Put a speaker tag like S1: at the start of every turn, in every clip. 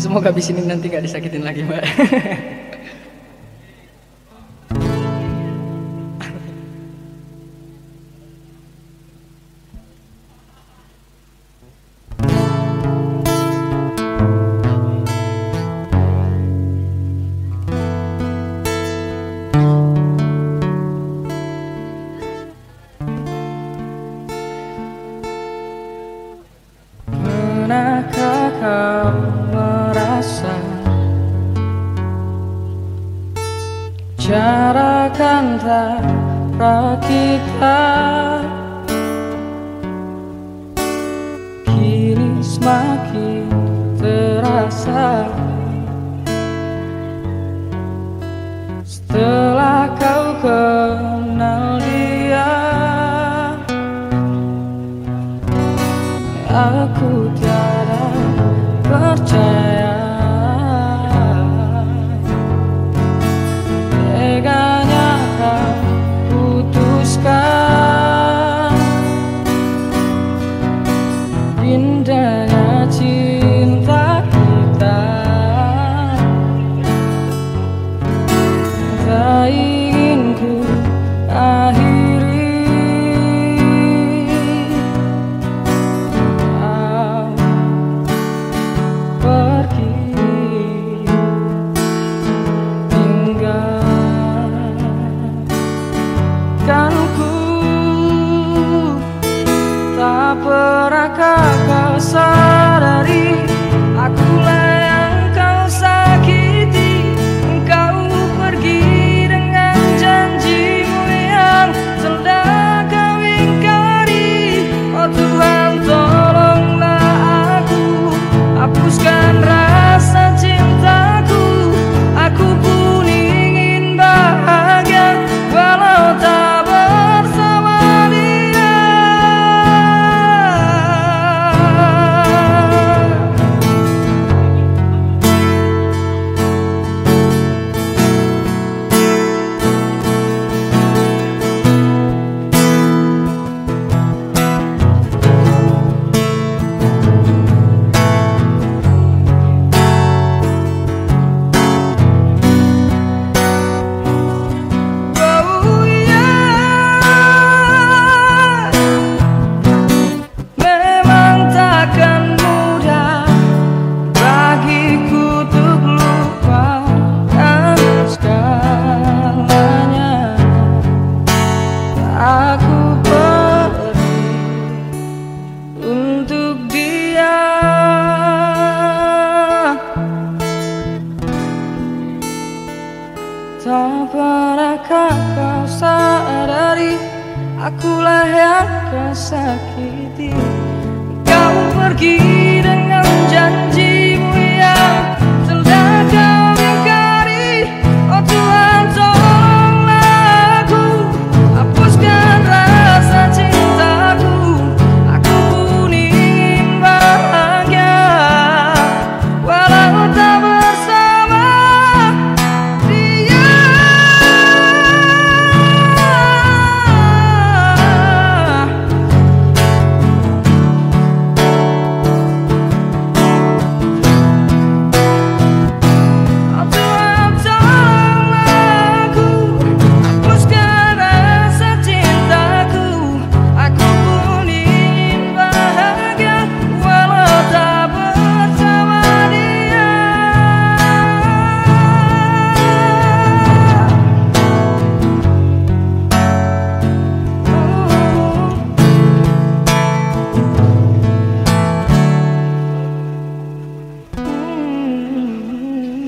S1: ya semoga abis ini nanti gak disakitin lagi mbak. Kau Jarak antara kita. Kini semakin terasa Setelah kau kenal dia. Aku tiada percaya Tak pernahkah kau sadari Akulah yang kau sakiti? Kau pergi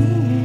S1: you.